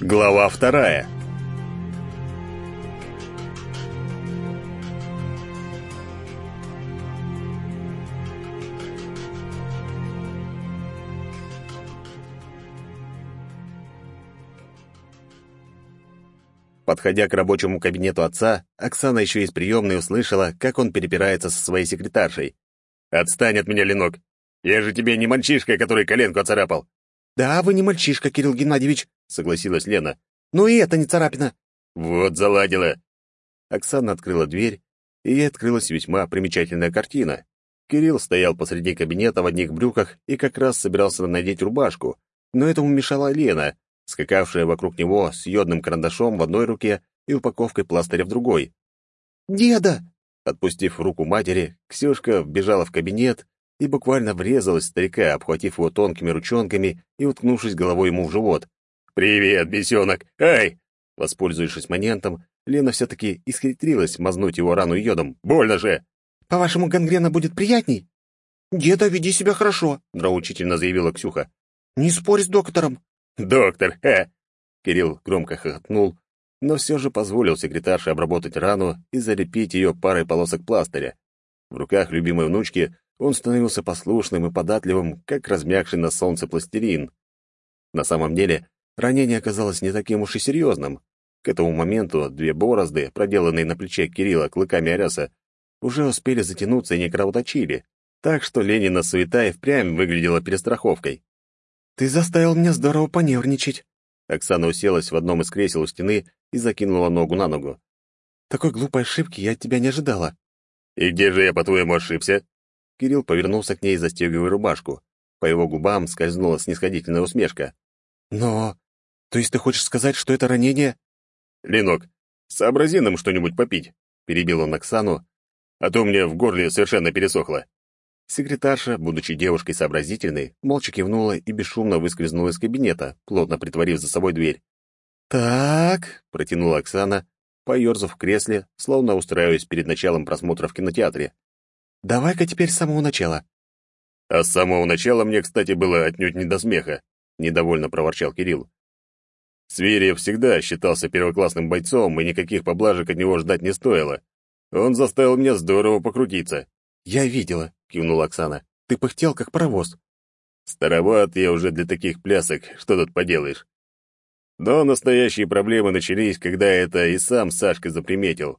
Глава вторая. Подходя к рабочему кабинету отца, Оксана еще из приемной услышала, как он перепирается со своей секретаршей. «Отстань от меня, Ленок! Я же тебе не мальчишка, который коленку оцарапал!» «Да, вы не мальчишка, Кирилл Геннадьевич», — согласилась Лена. «Но и это не царапина». «Вот заладила!» Оксана открыла дверь, и ей открылась весьма примечательная картина. Кирилл стоял посреди кабинета в одних брюках и как раз собирался надеть рубашку, но этому мешала Лена, скакавшая вокруг него с йодным карандашом в одной руке и упаковкой пластыря в другой. «Деда!» Отпустив руку матери, Ксюшка вбежала в кабинет и буквально врезалась в старика, обхватив его тонкими ручонками и уткнувшись головой ему в живот. «Привет, бесенок! Эй!» Воспользовавшись моментом, Лена все-таки исхитрилась мазнуть его рану йодом. «Больно же!» «По-вашему, гангрена будет приятней?» «Деда, веди себя хорошо», — нравоучительно заявила Ксюха. «Не спорь с доктором. «Доктор, ха!» Кирилл громко хохотнул, но все же позволил секретарше обработать рану и залепить ее парой полосок пластыря. В руках любимой внучки он становился послушным и податливым, как размягший на солнце пластилин. На самом деле, ранение оказалось не таким уж и серьезным. К этому моменту две борозды, проделанные на плече Кирилла клыками Аряса, уже успели затянуться и не кровоточили, так что Ленина суета и впрямь выглядела перестраховкой. «Ты заставил меня здорово понервничать». Оксана уселась в одном из кресел у стены и закинула ногу на ногу. «Такой глупой ошибки я от тебя не ожидала». «И где же я, по-твоему, ошибся?» Кирилл повернулся к ней, застегивая рубашку. По его губам скользнула снисходительная усмешка. «Но... То есть ты хочешь сказать, что это ранение...» «Ленок, сообрази нам что-нибудь попить», — перебил он Оксану, «а то мне в горле совершенно пересохло». Секретарша, будучи девушкой сообразительной, молча кивнула и бесшумно выскользнула из кабинета, плотно притворив за собой дверь. «Так», — протянула Оксана, поерзав в кресле, словно устраиваясь перед началом просмотра в кинотеатре. «давай-ка теперь с самого начала». «А с самого начала мне, кстати, было отнюдь не до смеха», — недовольно проворчал Кирилл. Сверев всегда считался первоклассным бойцом, и никаких поблажек от него ждать не стоило. Он заставил меня здорово покрутиться. «Я видела», — кивнула Оксана. «Ты пыхтел, как паровоз». «Староват я уже для таких плясок, что тут поделаешь?» Но настоящие проблемы начались, когда это и сам Сашка заприметил.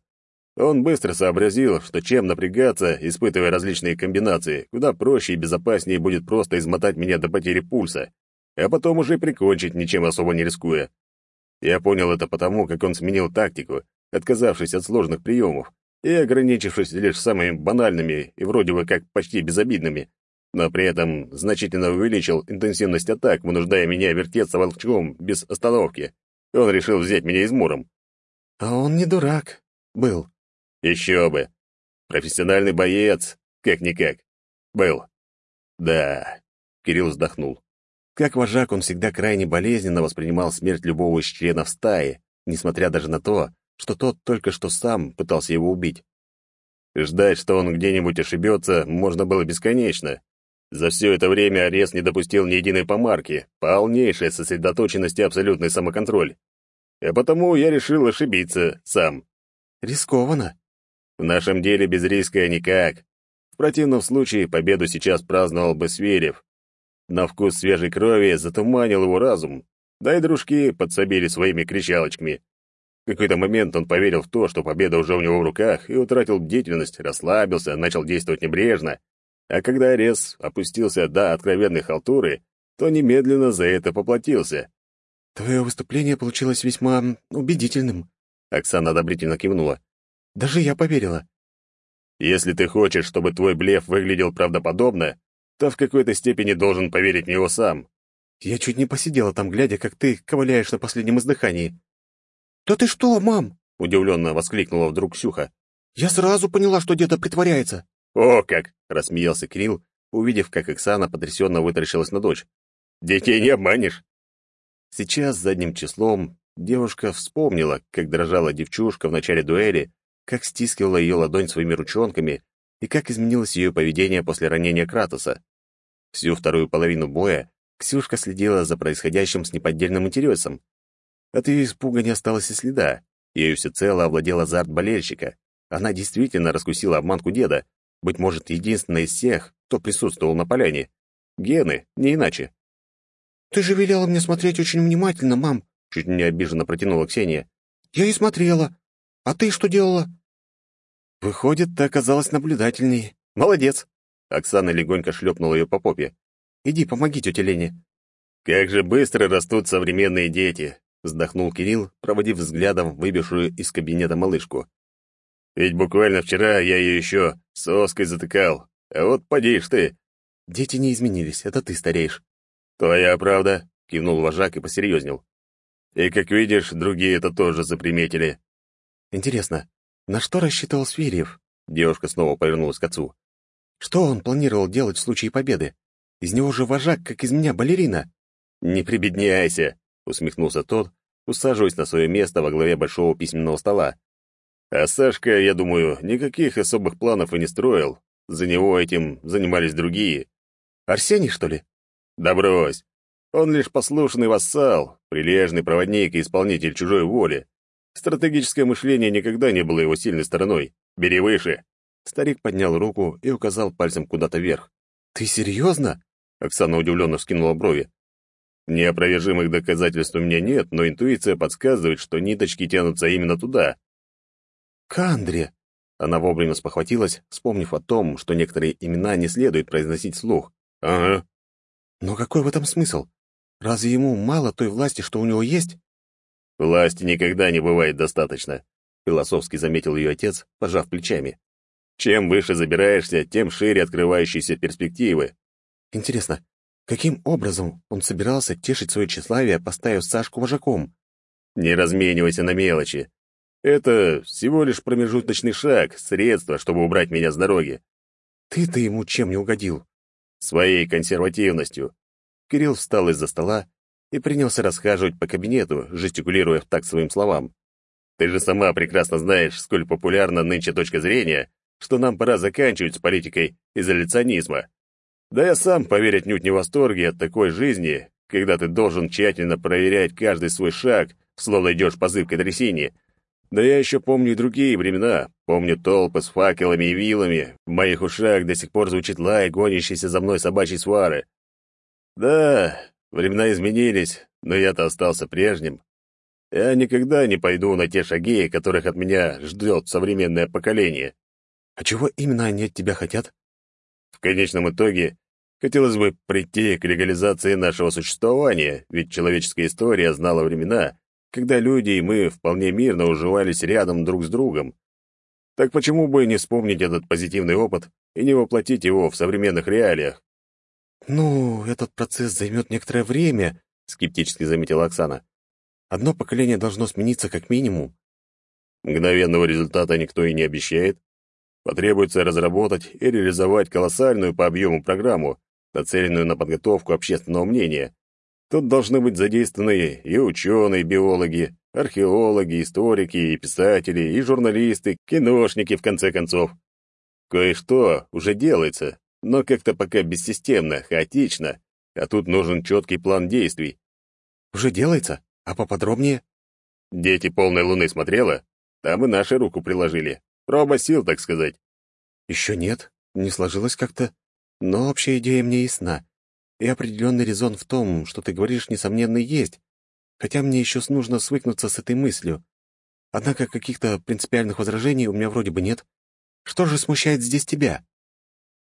Он быстро сообразил, что чем напрягаться, испытывая различные комбинации, куда проще и безопаснее будет просто измотать меня до потери пульса, а потом уже прикончить, ничем особо не рискуя. Я понял это потому, как он сменил тактику, отказавшись от сложных приемов, и ограничившись лишь самыми банальными и вроде бы как почти безобидными, но при этом значительно увеличил интенсивность атак, вынуждая меня вертеться волчком без остановки. Он решил взять меня измором. А он не дурак. Был. Еще бы. Профессиональный боец, как-никак. Был. Да. Кирилл вздохнул. Как вожак он всегда крайне болезненно воспринимал смерть любого из членов стаи, несмотря даже на то, что тот только что сам пытался его убить. Ждать, что он где-нибудь ошибется, можно было бесконечно. За все это время арест не допустил ни единой помарки, полнейшая сосредоточенность и абсолютный самоконтроль. А потому я решил ошибиться сам. Рискованно. В нашем деле без риска никак. В противном случае победу сейчас праздновал бы Сверев. На вкус свежей крови затуманил его разум, да и дружки подсобили своими кричалочками. В какой-то момент он поверил в то, что победа уже у него в руках, и утратил бдительность, расслабился, начал действовать небрежно. А когда Арес опустился до откровенной халтуры, то немедленно за это поплатился. «Твое выступление получилось весьма убедительным», — Оксана одобрительно кивнула. «Даже я поверила». «Если ты хочешь, чтобы твой блеф выглядел правдоподобно, то в какой-то степени должен поверить в него сам». «Я чуть не посидела там, глядя, как ты ковыляешь на последнем издыхании. «Да ты что, мам?» — удивленно воскликнула вдруг Сюха. «Я сразу поняла, что деда притворяется». «О как!» — рассмеялся Кирилл, увидев, как Оксана потрясенно вытаращилась на дочь. «Детей не обманешь!» Сейчас, задним числом, девушка вспомнила, как дрожала девчушка в начале дуэли, как стискивала ее ладонь своими ручонками и как изменилось ее поведение после ранения Кратоса. Всю вторую половину боя Ксюшка следила за происходящим с неподдельным интересом. От ее испуга не осталось и следа. Ею всецело овладел азарт болельщика. Она действительно раскусила обманку деда, быть может, единственная из всех, кто присутствовал на поляне. Гены, не иначе. «Ты же велела мне смотреть очень внимательно, мам», — чуть не обиженно протянула Ксения. «Я и смотрела. А ты что делала?» «Выходит, ты оказалась наблюдательней. Молодец!» Оксана легонько шлепнула ее по попе. «Иди, помоги тете Лене». «Как же быстро растут современные дети!» — вздохнул Кирилл, проводив взглядом выбившую из кабинета малышку. «Ведь буквально вчера я ее еще соской затыкал, а вот поди ты!» «Дети не изменились, это ты стареешь». «Твоя правда», — кивнул вожак и посерьезнел. «И, как видишь, другие это тоже заприметили». «Интересно, на что рассчитывал Свирьев?» Девушка снова повернулась к отцу. «Что он планировал делать в случае победы? Из него же вожак, как из меня, балерина». «Не прибедняйся», — усмехнулся тот, усаживаясь на свое место во главе большого письменного стола. «А Сашка, я думаю, никаких особых планов и не строил. За него этим занимались другие». «Арсений, что ли?» «Да брось. Он лишь послушный вассал, прилежный проводник и исполнитель чужой воли. Стратегическое мышление никогда не было его сильной стороной. Бери выше. Старик поднял руку и указал пальцем куда-то вверх. Ты серьезно? Оксана удивленно вскинула брови. Неопровержимых доказательств у меня нет, но интуиция подсказывает, что ниточки тянутся именно туда. Кандре. Она вовремя спохватилась, вспомнив о том, что некоторые имена не следует произносить вслух. Ага. Но какой в этом смысл? Разве ему мало той власти, что у него есть? Власти никогда не бывает достаточно, философски заметил ее отец, пожав плечами. Чем выше забираешься, тем шире открывающиеся перспективы. Интересно, каким образом он собирался тешить свое тщеславие, поставив Сашку вожаком? Не разменивайся на мелочи. Это всего лишь промежуточный шаг, средство, чтобы убрать меня с дороги. Ты-то ему чем не угодил? Своей консервативностью. Кирилл встал из-за стола и принялся расхаживать по кабинету, жестикулируя в такт своим словам. «Ты же сама прекрасно знаешь, сколь популярна нынче точка зрения, что нам пора заканчивать с политикой изоляционизма. Да я сам, поверь, отнюдь не в восторге от такой жизни, когда ты должен тщательно проверять каждый свой шаг, словно идешь по зыбкой трясине. Да я еще помню и другие времена, помню толпы с факелами и вилами, в моих ушах до сих пор звучит лай, гонящийся за мной собачьей свары. Да, Времена изменились, но я-то остался прежним. Я никогда не пойду на те шаги, которых от меня ждет современное поколение. А чего именно они от тебя хотят? В конечном итоге, хотелось бы прийти к легализации нашего существования, ведь человеческая история знала времена, когда люди и мы вполне мирно уживались рядом друг с другом. Так почему бы не вспомнить этот позитивный опыт и не воплотить его в современных реалиях? «Ну, этот процесс займет некоторое время», — скептически заметила Оксана. «Одно поколение должно смениться как минимум». Мгновенного результата никто и не обещает. Потребуется разработать и реализовать колоссальную по объему программу, нацеленную на подготовку общественного мнения. Тут должны быть задействованы и ученые, биологи, археологи, историки, и писатели, и журналисты, киношники, в конце концов. Кое-что уже делается, но как-то пока бессистемно, хаотично, а тут нужен четкий план действий. Уже делается? А поподробнее? Дети полной луны смотрела? Там и наши руку приложили. Проба сил, так сказать. Еще нет, не сложилось как-то. Но общая идея мне ясна. И определенный резон в том, что ты говоришь, несомненно, есть. Хотя мне еще нужно свыкнуться с этой мыслью. Однако каких-то принципиальных возражений у меня вроде бы нет. Что же смущает здесь тебя?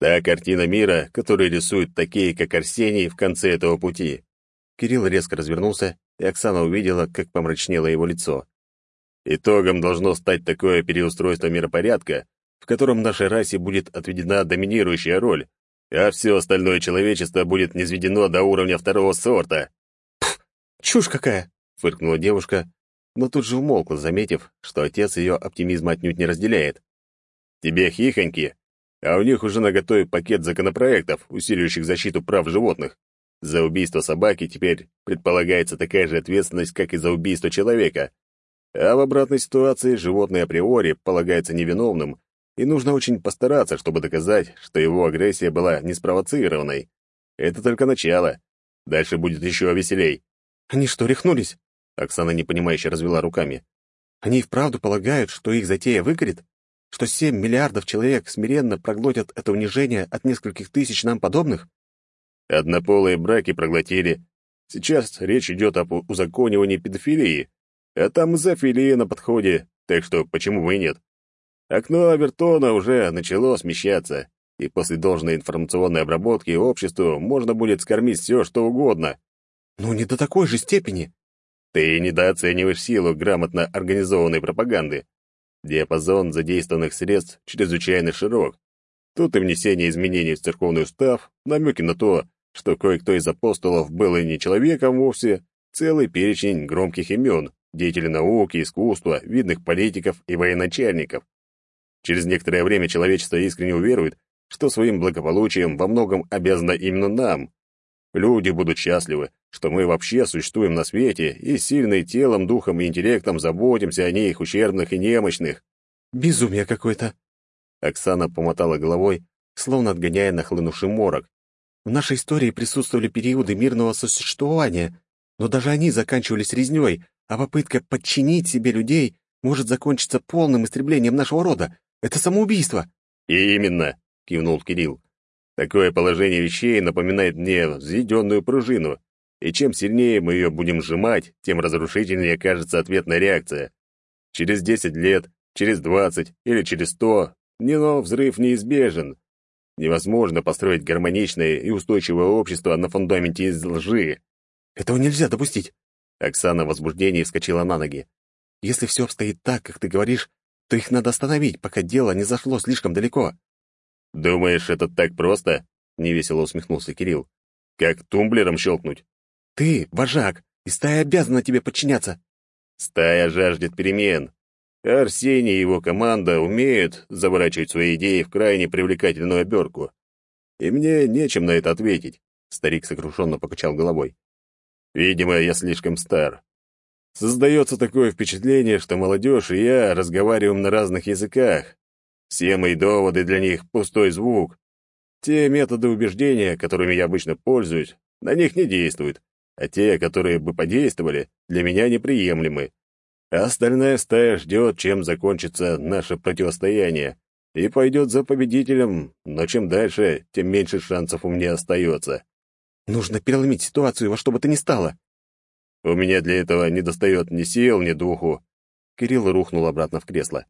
Та картина мира, которую рисуют такие, как Арсений, в конце этого пути. Кирилл резко развернулся, и Оксана увидела, как помрачнело его лицо. Итогом должно стать такое переустройство миропорядка, в котором нашей расе будет отведена доминирующая роль, а все остальное человечество будет низведено до уровня второго сорта. «Пф, чушь какая!» — фыркнула девушка, но тут же умолкла, заметив, что отец ее оптимизма отнюдь не разделяет. «Тебе хихоньки, а у них уже наготове пакет законопроектов, усиливающих защиту прав животных. За убийство собаки теперь предполагается такая же ответственность, как и за убийство человека. А в обратной ситуации животное априори полагается невиновным, и нужно очень постараться, чтобы доказать, что его агрессия была неспровоцированной. Это только начало. Дальше будет еще веселей. Они что, рехнулись? Оксана непонимающе развела руками. «Они и вправду полагают, что их затея выгорит? Что семь миллиардов человек смиренно проглотят это унижение от нескольких тысяч нам подобных?» Однополые браки проглотили. Сейчас речь идет об узаконивании педофилии, а там и зоофилия на подходе, так что почему бы и нет? Окно Авертона уже начало смещаться, и после должной информационной обработки обществу можно будет скормить все, что угодно. «Ну, не до такой же степени», ты недооцениваешь силу грамотно организованной пропаганды. Диапазон задействованных средств чрезвычайно широк. Тут и внесение изменений в церковный устав, намеки на то, что кое-кто из апостолов был и не человеком вовсе, целый перечень громких имен, деятелей науки, искусства, видных политиков и военачальников. Через некоторое время человечество искренне уверует, что своим благополучием во многом обязано именно нам, Люди будут счастливы, что мы вообще существуем на свете и сильной телом, духом и интеллектом заботимся о них, ущербных и немощных. Безумие какое-то. Оксана помотала головой, словно отгоняя нахлынувший морок. В нашей истории присутствовали периоды мирного сосуществования, но даже они заканчивались резнёй, а попытка подчинить себе людей может закончиться полным истреблением нашего рода. Это самоубийство. И именно, кивнул Кирилл. Такое положение вещей напоминает мне взведенную пружину, и чем сильнее мы ее будем сжимать, тем разрушительнее кажется ответная реакция. Через 10 лет, через 20 или через 100, но взрыв неизбежен. Невозможно построить гармоничное и устойчивое общество на фундаменте из лжи. Этого нельзя допустить. Оксана в возбуждении вскочила на ноги. Если все обстоит так, как ты говоришь, то их надо остановить, пока дело не зашло слишком далеко. «Думаешь, это так просто?» — невесело усмехнулся Кирилл. «Как тумблером щелкнуть?» «Ты, вожак, и стая обязана тебе подчиняться». «Стая жаждет перемен. Арсений и его команда умеют заворачивать свои идеи в крайне привлекательную обертку. И мне нечем на это ответить», — старик сокрушенно покачал головой. «Видимо, я слишком стар. Создается такое впечатление, что молодежь и я разговариваем на разных языках, все мои доводы для них — пустой звук. Те методы убеждения, которыми я обычно пользуюсь, на них не действуют, а те, которые бы подействовали, для меня неприемлемы. А остальная стая ждет, чем закончится наше противостояние, и пойдет за победителем, но чем дальше, тем меньше шансов у меня остается. Нужно переломить ситуацию во что бы то ни стало. У меня для этого не достает ни сил, ни духу. Кирилл рухнул обратно в кресло.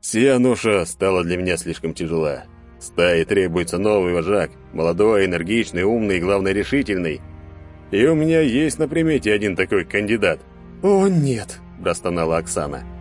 Сия ноша стала для меня слишком тяжела. Стае требуется новый вожак, молодой, энергичный, умный и, главное, решительный. И у меня есть на примете один такой кандидат. «О, нет!» – простонала Оксана.